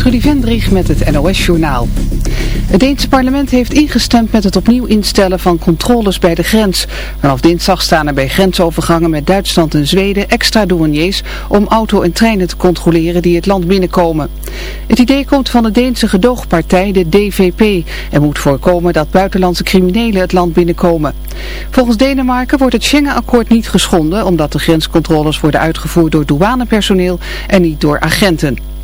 Trudy Vendrich met het NOS-journaal. Het Deense parlement heeft ingestemd met het opnieuw instellen van controles bij de grens. Vanaf dinsdag staan er bij grensovergangen met Duitsland en Zweden extra douaniers om auto en treinen te controleren die het land binnenkomen. Het idee komt van de Deense gedoogpartij, de DVP, en moet voorkomen dat buitenlandse criminelen het land binnenkomen. Volgens Denemarken wordt het Schengen-akkoord niet geschonden omdat de grenscontroles worden uitgevoerd door douanepersoneel en niet door agenten.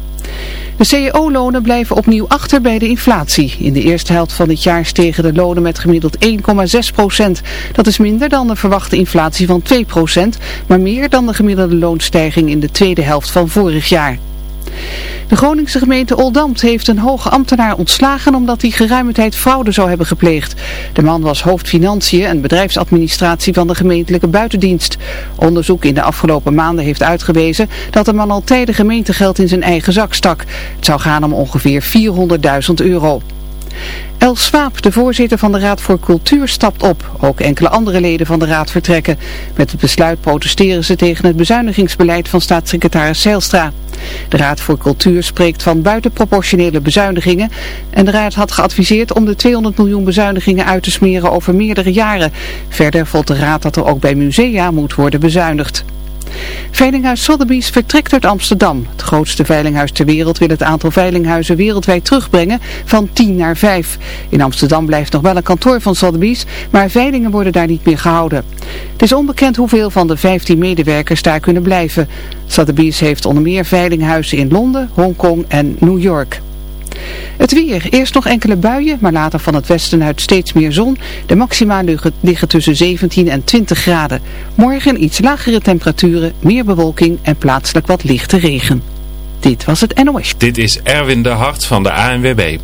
De CEO-lonen blijven opnieuw achter bij de inflatie. In de eerste helft van dit jaar stegen de lonen met gemiddeld 1,6 procent. Dat is minder dan de verwachte inflatie van 2 procent, maar meer dan de gemiddelde loonstijging in de tweede helft van vorig jaar. De Groningse gemeente Oldamt heeft een hoge ambtenaar ontslagen omdat hij geruime tijd fraude zou hebben gepleegd. De man was hoofd financiën en bedrijfsadministratie van de gemeentelijke buitendienst. Onderzoek in de afgelopen maanden heeft uitgewezen dat de man al tijden gemeentegeld in zijn eigen zak stak. Het zou gaan om ongeveer 400.000 euro. Els Swaap, de voorzitter van de Raad voor Cultuur, stapt op. Ook enkele andere leden van de Raad vertrekken. Met het besluit protesteren ze tegen het bezuinigingsbeleid van staatssecretaris Zijlstra. De Raad voor Cultuur spreekt van buitenproportionele bezuinigingen. En de Raad had geadviseerd om de 200 miljoen bezuinigingen uit te smeren over meerdere jaren. Verder vond de Raad dat er ook bij musea moet worden bezuinigd. Veilinghuis Sotheby's vertrekt uit Amsterdam. Het grootste veilinghuis ter wereld wil het aantal veilinghuizen wereldwijd terugbrengen van 10 naar 5. In Amsterdam blijft nog wel een kantoor van Sotheby's, maar veilingen worden daar niet meer gehouden. Het is onbekend hoeveel van de 15 medewerkers daar kunnen blijven. Sotheby's heeft onder meer veilinghuizen in Londen, Hongkong en New York. Het weer. Eerst nog enkele buien, maar later van het westen uit steeds meer zon. De maxima liggen tussen 17 en 20 graden. Morgen iets lagere temperaturen, meer bewolking en plaatselijk wat lichte regen. Dit was het NOS. Dit is Erwin de Hart van de ANWB.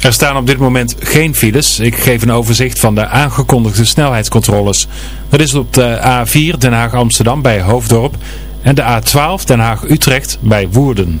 Er staan op dit moment geen files. Ik geef een overzicht van de aangekondigde snelheidscontroles. Dat is op de A4 Den Haag-Amsterdam bij Hoofddorp en de A12 Den Haag-Utrecht bij Woerden.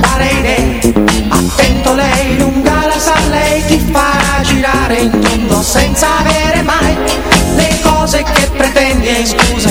Senza avere mai le cose che pretendi e scusa,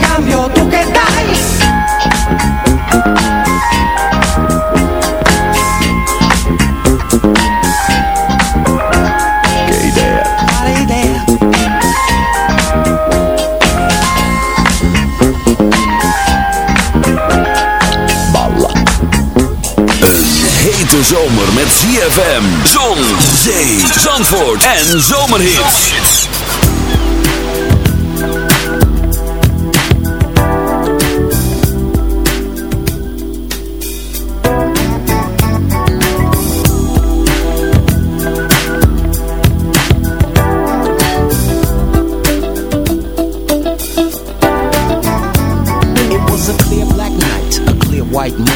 Cambio tu che idea, idea? balla Een hete zomer met ZFM, zon, zee, zandvoort en zomerhits. like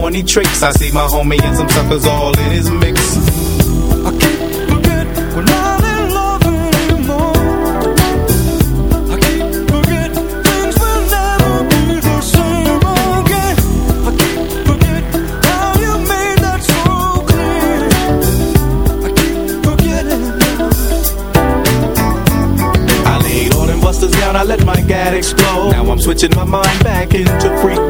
horny tricks. I see my homie and some suckers all in his mix. I can't forget we're not in love anymore. I can't forget things will never be the same again. I can't forget how you made that so clear. I can't forget it. I laid all them busters down, I let my gat explode. Now I'm switching my mind back into freak mode. If you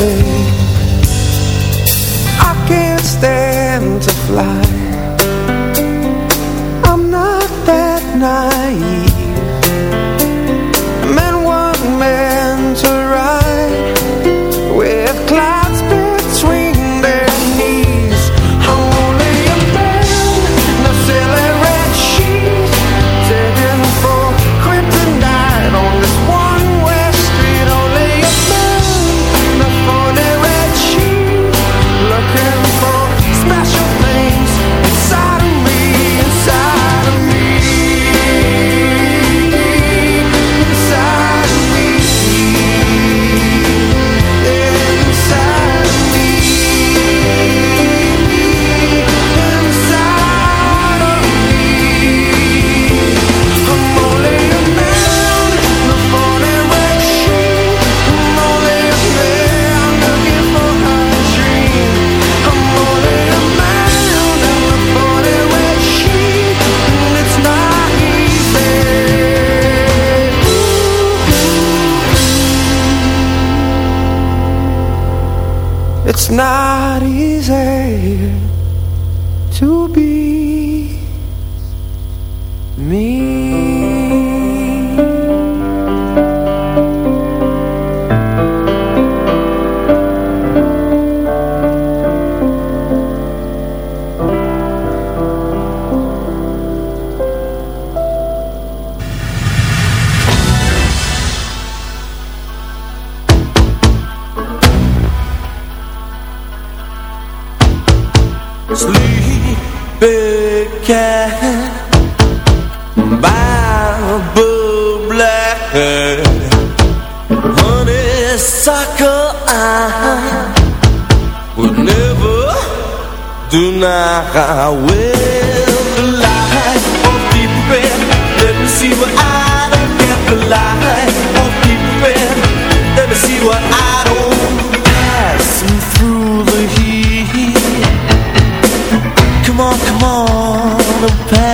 babe I can't stand to fly. Sleep ik aan, maar blijf honderd suiker. I will never do that. I will lie, or be fair. Let me see what I don't get, the lie, or be fair. Let me see what I don't. open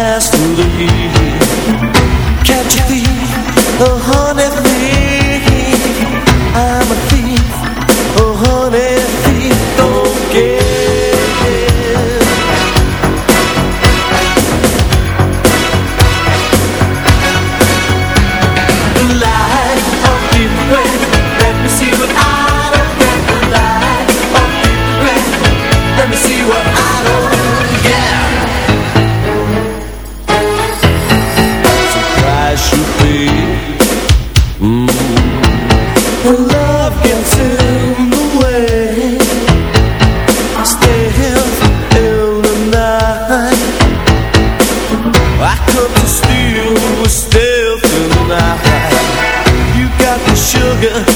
good.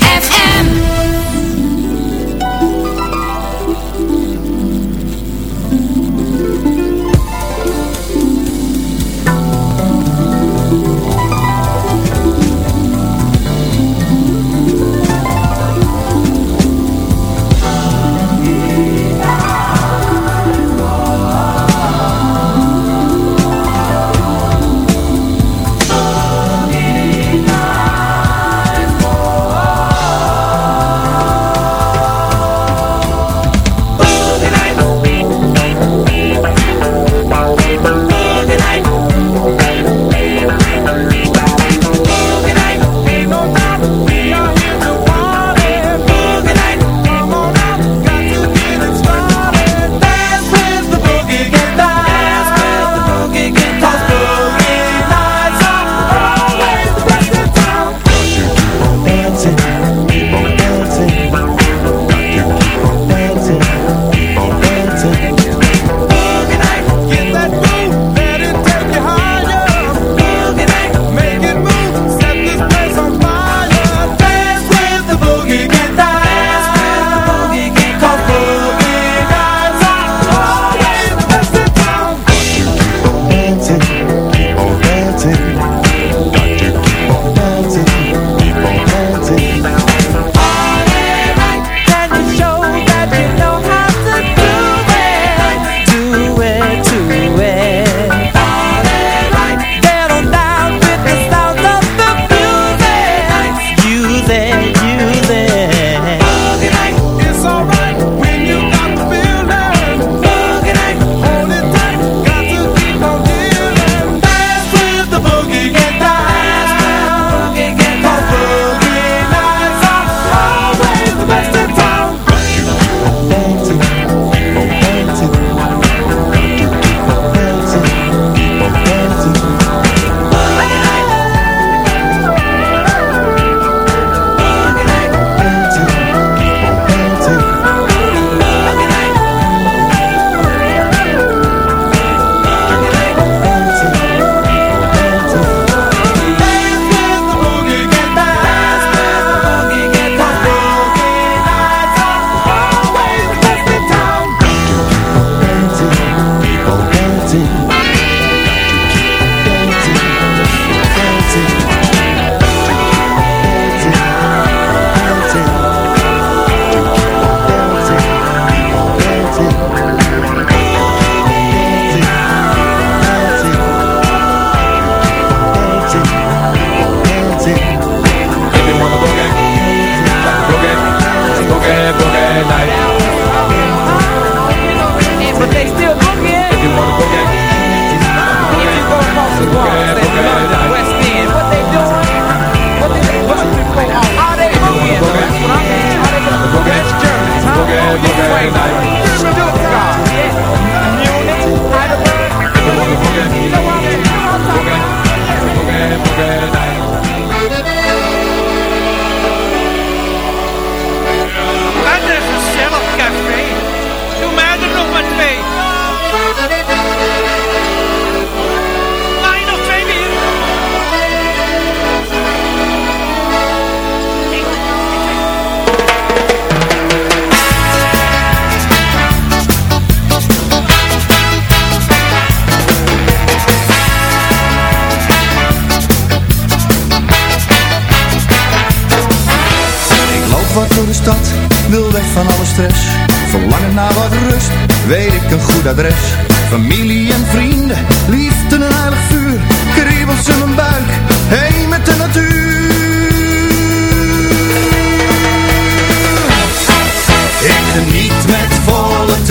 Geniet met volle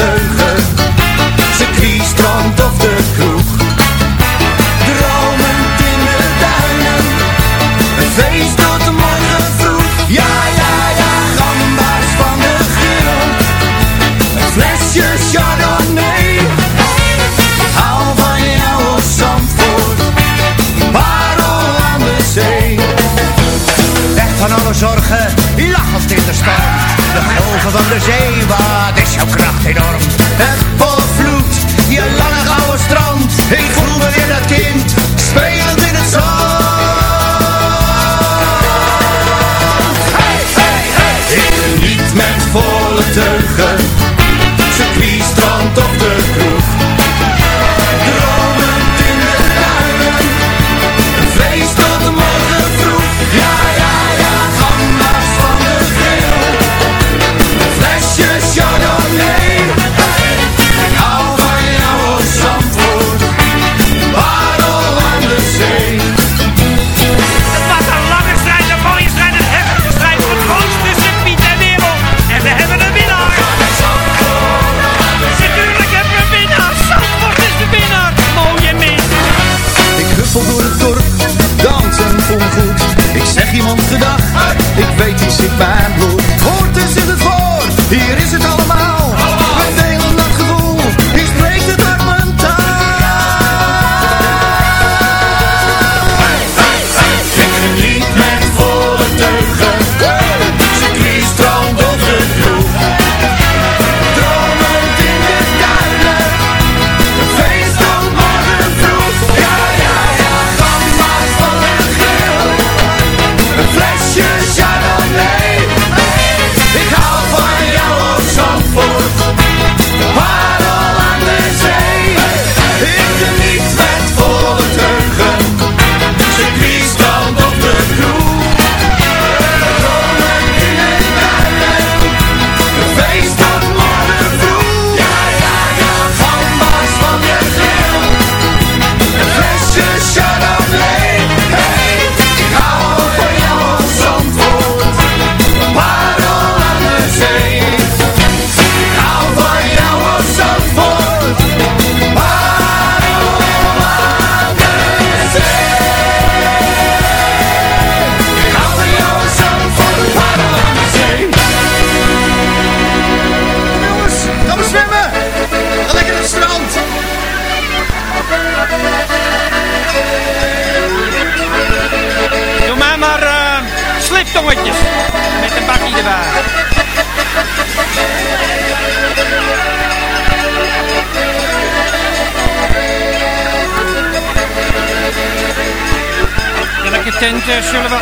de zee, Silva.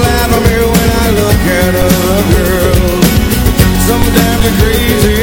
laugh at me when I look at other girls Sometimes they're crazy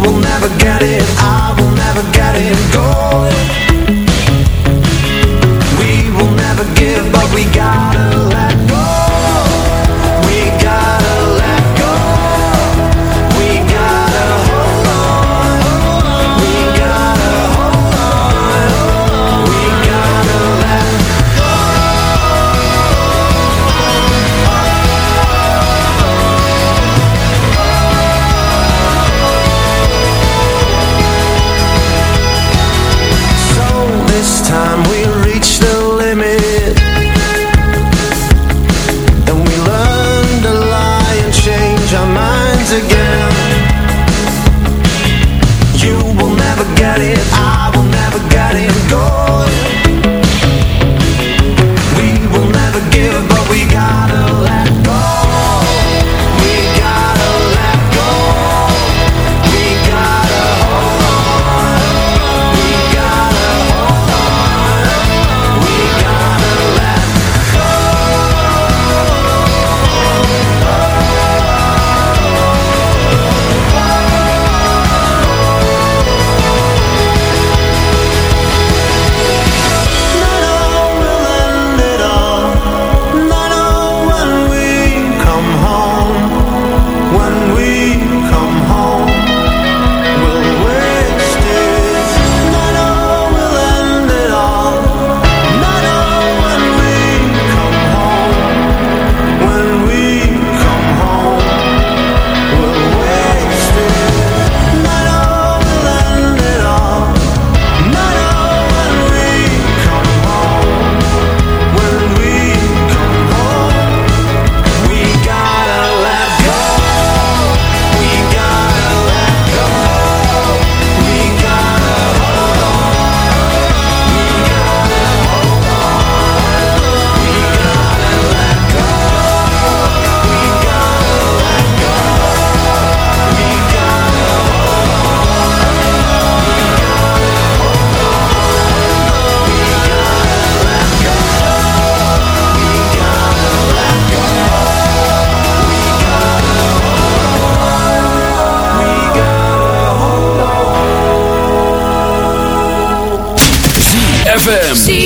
will never get it, I will never get it, golden see